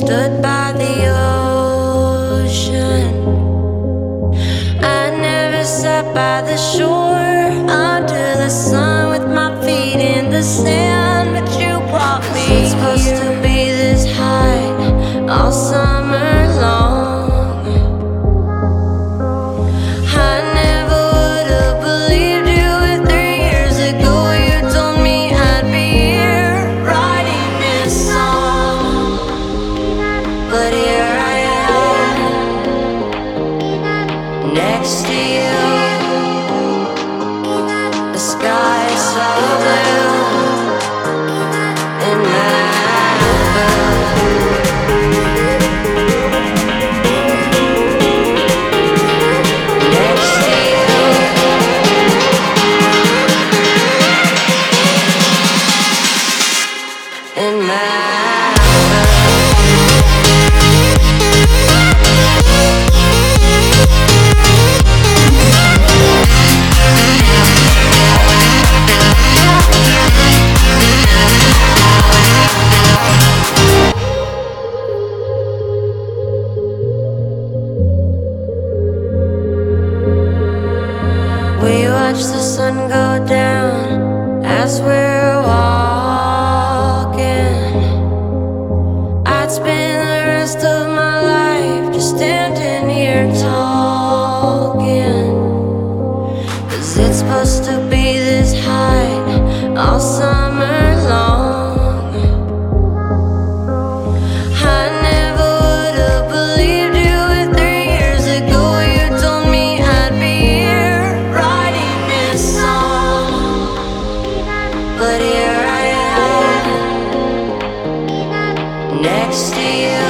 stood by the ocean. I never sat by the shore under the sun with. but here I am next to you. The sky's so blue in my watch the sun go down. As we're to you.